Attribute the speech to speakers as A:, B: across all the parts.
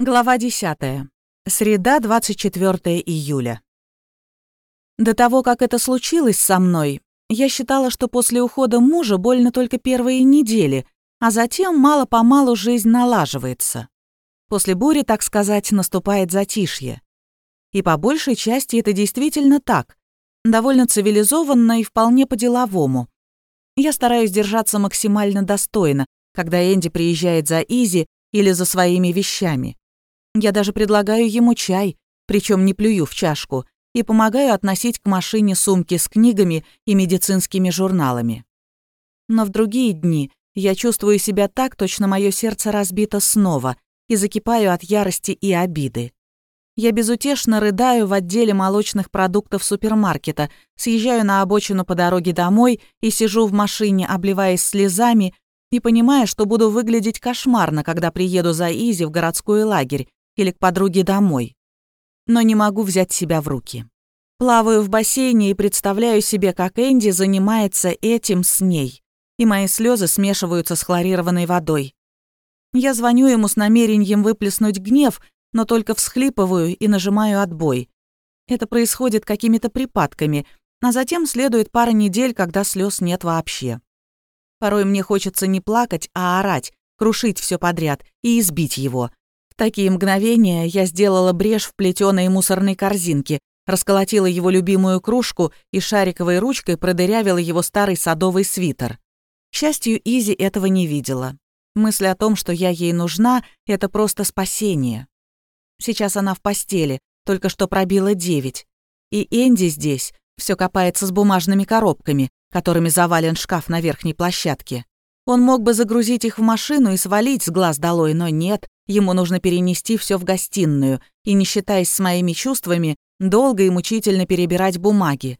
A: Глава 10. Среда, 24 июля. До того, как это случилось со мной, я считала, что после ухода мужа больно только первые недели, а затем мало-помалу жизнь налаживается. После бури, так сказать, наступает затишье. И по большей части это действительно так. Довольно цивилизованно и вполне по-деловому. Я стараюсь держаться максимально достойно, когда Энди приезжает за Изи или за своими вещами. Я даже предлагаю ему чай, причем не плюю в чашку, и помогаю относить к машине сумки с книгами и медицинскими журналами. Но в другие дни я чувствую себя так, точно мое сердце разбито снова, и закипаю от ярости и обиды. Я безутешно рыдаю в отделе молочных продуктов супермаркета, съезжаю на обочину по дороге домой и сижу в машине, обливаясь слезами, и понимая, что буду выглядеть кошмарно, когда приеду за Изи в городской лагерь, или к подруге домой. Но не могу взять себя в руки. Плаваю в бассейне и представляю себе, как Энди занимается этим с ней. И мои слезы смешиваются с хлорированной водой. Я звоню ему с намерением выплеснуть гнев, но только всхлипываю и нажимаю отбой. Это происходит какими-то припадками, а затем следует пара недель, когда слез нет вообще. Порой мне хочется не плакать, а орать, крушить все подряд и избить его, такие мгновения я сделала брешь в плетеной мусорной корзинке, расколотила его любимую кружку и шариковой ручкой продырявила его старый садовый свитер. К счастью, Изи этого не видела. Мысль о том, что я ей нужна, это просто спасение. Сейчас она в постели, только что пробила девять. И Энди здесь все копается с бумажными коробками, которыми завален шкаф на верхней площадке. Он мог бы загрузить их в машину и свалить с глаз долой, но нет, ему нужно перенести все в гостиную и, не считаясь с моими чувствами, долго и мучительно перебирать бумаги.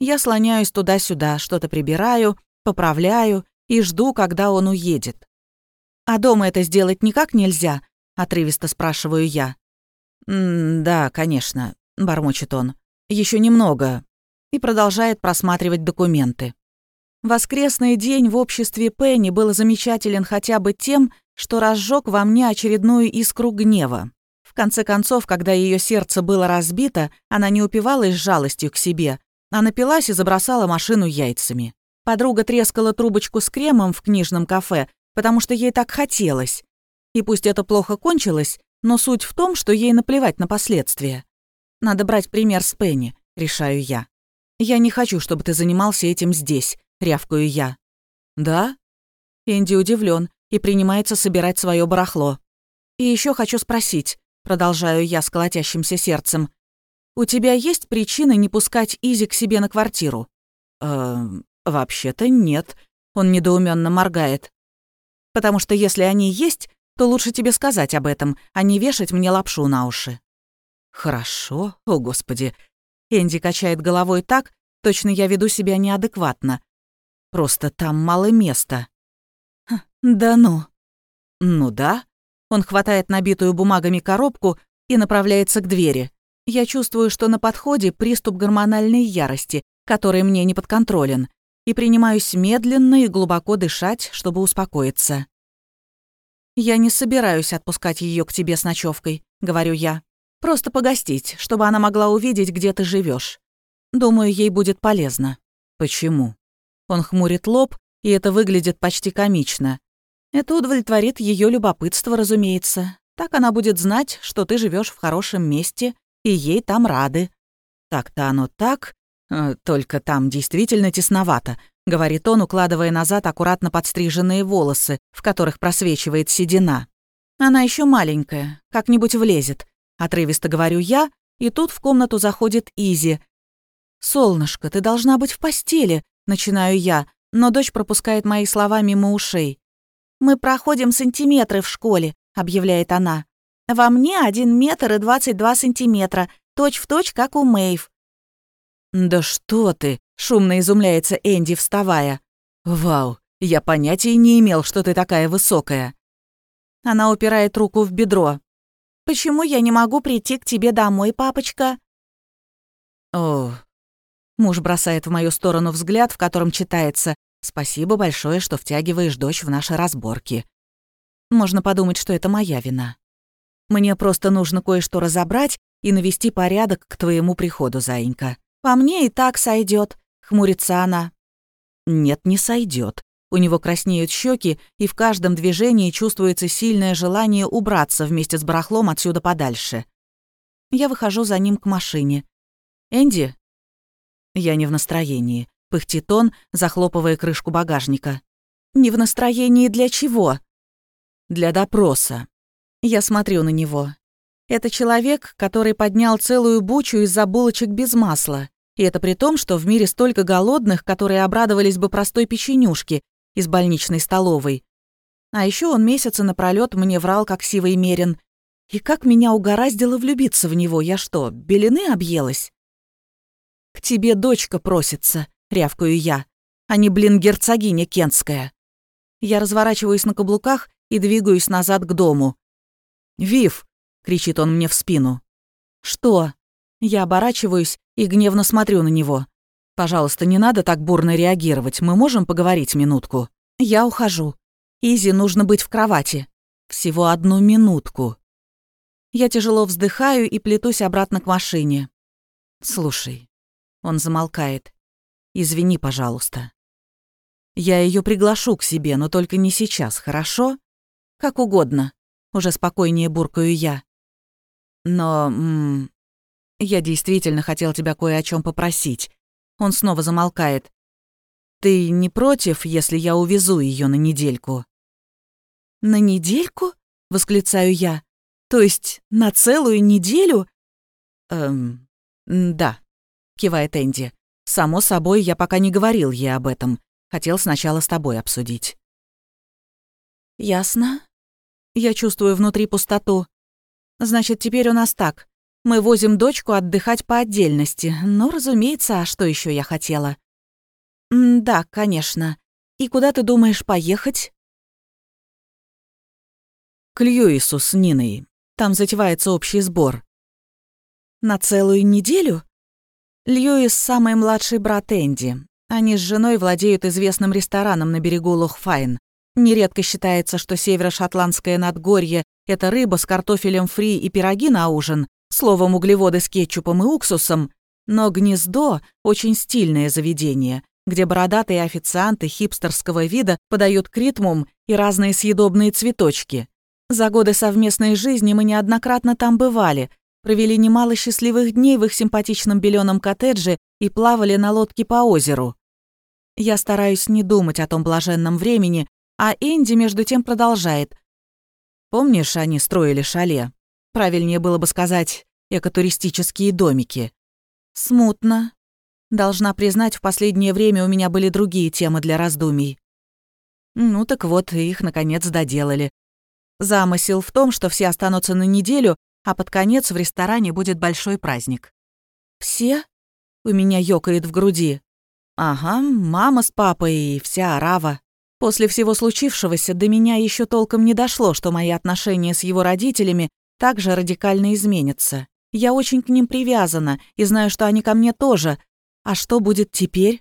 A: Я слоняюсь туда-сюда, что-то прибираю, поправляю и жду, когда он уедет. «А дома это сделать никак нельзя?» — отрывисто спрашиваю я. «Да, конечно», — бормочет он. Еще немного». И продолжает просматривать документы. Воскресный день в обществе Пенни был замечателен хотя бы тем, что разжег во мне очередную искру гнева. В конце концов, когда ее сердце было разбито, она не упивалась жалостью к себе, а напилась и забросала машину яйцами. Подруга трескала трубочку с кремом в книжном кафе, потому что ей так хотелось. И пусть это плохо кончилось, но суть в том, что ей наплевать на последствия. Надо брать пример с Пенни, решаю я. Я не хочу, чтобы ты занимался этим здесь рявкаю я. «Да?» Энди удивлен и принимается собирать свое барахло. «И еще хочу спросить», продолжаю я с колотящимся сердцем, «у тебя есть причины не пускать Изи к себе на квартиру?» «Эм, вообще-то нет», он недоуменно моргает. «Потому что если они есть, то лучше тебе сказать об этом, а не вешать мне лапшу на уши». «Хорошо, о господи». Энди качает головой так, точно я веду себя неадекватно. Просто там мало места». «Да ну». «Ну да». Он хватает набитую бумагами коробку и направляется к двери. Я чувствую, что на подходе приступ гормональной ярости, который мне не подконтролен, и принимаюсь медленно и глубоко дышать, чтобы успокоиться. «Я не собираюсь отпускать ее к тебе с ночевкой, говорю я. «Просто погостить, чтобы она могла увидеть, где ты живешь. Думаю, ей будет полезно». «Почему?» Он хмурит лоб, и это выглядит почти комично. Это удовлетворит ее любопытство, разумеется. Так она будет знать, что ты живешь в хорошем месте, и ей там рады. Так-то оно так, э, только там действительно тесновато, говорит он, укладывая назад аккуратно подстриженные волосы, в которых просвечивает седина. Она еще маленькая, как-нибудь влезет. Отрывисто говорю я, и тут в комнату заходит Изи. «Солнышко, ты должна быть в постели», Начинаю я, но дочь пропускает мои слова мимо ушей. «Мы проходим сантиметры в школе», — объявляет она. «Во мне один метр и двадцать два сантиметра, точь-в-точь, как у Мэйв». «Да что ты!» — шумно изумляется Энди, вставая. «Вау, я понятия не имел, что ты такая высокая». Она упирает руку в бедро. «Почему я не могу прийти к тебе домой, папочка?» «О, Муж бросает в мою сторону взгляд, в котором читается «Спасибо большое, что втягиваешь дочь в наши разборки». Можно подумать, что это моя вина. Мне просто нужно кое-что разобрать и навести порядок к твоему приходу, заинька. По мне и так сойдет, хмурится она. Нет, не сойдет. У него краснеют щеки, и в каждом движении чувствуется сильное желание убраться вместе с барахлом отсюда подальше. Я выхожу за ним к машине. «Энди?» Я не в настроении. Пыхтит он, захлопывая крышку багажника. «Не в настроении для чего?» «Для допроса». Я смотрю на него. Это человек, который поднял целую бучу из-за булочек без масла. И это при том, что в мире столько голодных, которые обрадовались бы простой печенюшке из больничной столовой. А еще он месяцы напролёт мне врал, как сивый мерин. И как меня угораздило влюбиться в него, я что, белины объелась? «К тебе дочка просится», — рявкаю я, а не, блин, герцогиня кентская. Я разворачиваюсь на каблуках и двигаюсь назад к дому. «Вив!» — кричит он мне в спину. «Что?» Я оборачиваюсь и гневно смотрю на него. «Пожалуйста, не надо так бурно реагировать. Мы можем поговорить минутку?» Я ухожу. Изи нужно быть в кровати. Всего одну минутку. Я тяжело вздыхаю и плетусь обратно к машине. «Слушай». Он замолкает. «Извини, пожалуйста. Я ее приглашу к себе, но только не сейчас, хорошо? Как угодно. Уже спокойнее буркаю я. Но... М -м, я действительно хотел тебя кое о чем попросить. Он снова замолкает. Ты не против, если я увезу ее на недельку? На недельку? восклицаю я. То есть на целую неделю? Эм, да, кивает Энди. Само собой, я пока не говорил ей об этом. Хотел сначала с тобой обсудить. Ясно. Я чувствую внутри пустоту. Значит, теперь у нас так. Мы возим дочку отдыхать по отдельности. Но, разумеется, а что еще я хотела? М да, конечно. И куда ты думаешь поехать? К Льюису с Ниной. Там затевается общий сбор. На целую неделю? Льюис — самый младший брат Энди. Они с женой владеют известным рестораном на берегу Лохфайн. Нередко считается, что северо-шотландское надгорье — это рыба с картофелем фри и пироги на ужин, словом, углеводы с кетчупом и уксусом, но гнездо — очень стильное заведение, где бородатые официанты хипстерского вида подают к ритмум и разные съедобные цветочки. За годы совместной жизни мы неоднократно там бывали, провели немало счастливых дней в их симпатичном беленом коттедже и плавали на лодке по озеру. Я стараюсь не думать о том блаженном времени, а Энди между тем продолжает. Помнишь, они строили шале? Правильнее было бы сказать экотуристические домики. Смутно. Должна признать, в последнее время у меня были другие темы для раздумий. Ну так вот, их наконец доделали. Замысел в том, что все останутся на неделю, а под конец в ресторане будет большой праздник. «Все?» — у меня ёкает в груди. «Ага, мама с папой и вся арава. После всего случившегося до меня еще толком не дошло, что мои отношения с его родителями также радикально изменится. Я очень к ним привязана и знаю, что они ко мне тоже. А что будет теперь?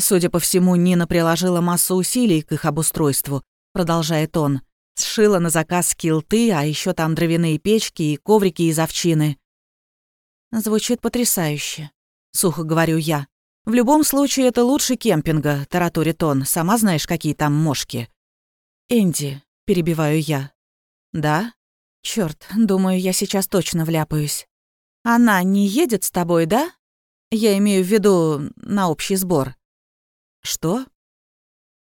A: Судя по всему, Нина приложила массу усилий к их обустройству, продолжает он. Сшила на заказ килты, а еще там дровяные печки и коврики из овчины. Звучит потрясающе, сухо говорю я. В любом случае, это лучше кемпинга, тараторит он. Сама знаешь, какие там мошки. Энди, перебиваю я. Да? Черт, думаю, я сейчас точно вляпаюсь. Она не едет с тобой, да? Я имею в виду на общий сбор. Что?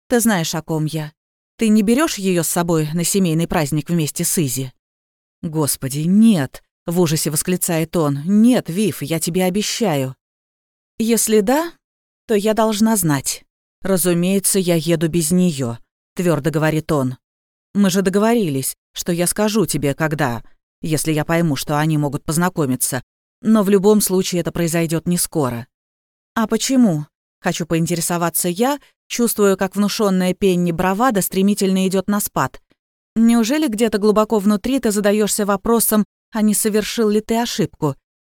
A: Ты знаешь, о ком я. Ты не берешь ее с собой на семейный праздник вместе с Изи? Господи, нет, в ужасе восклицает он. Нет, Вив, я тебе обещаю. Если да, то я должна знать. Разумеется, я еду без нее, твердо говорит он. Мы же договорились, что я скажу тебе, когда, если я пойму, что они могут познакомиться. Но в любом случае это произойдет не скоро. А почему? Хочу поинтересоваться я, чувствую, как внушенная Пенни бравада стремительно идет на спад. Неужели где-то глубоко внутри ты задаешься вопросом, а не совершил ли ты ошибку?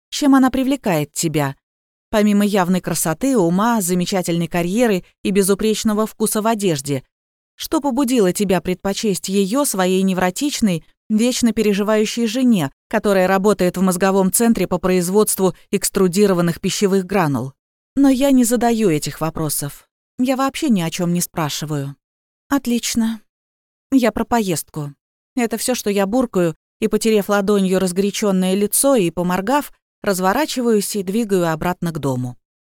A: Чем она привлекает тебя? Помимо явной красоты, ума, замечательной карьеры и безупречного вкуса в одежде, что побудило тебя предпочесть ее своей невротичной, вечно переживающей жене, которая работает в мозговом центре по производству экструдированных пищевых гранул. Но я не задаю этих вопросов. Я вообще ни о чем не спрашиваю. Отлично. Я про поездку. Это все, что я буркаю, и, потерев ладонью разгоряченное лицо и поморгав, разворачиваюсь и двигаю обратно к дому.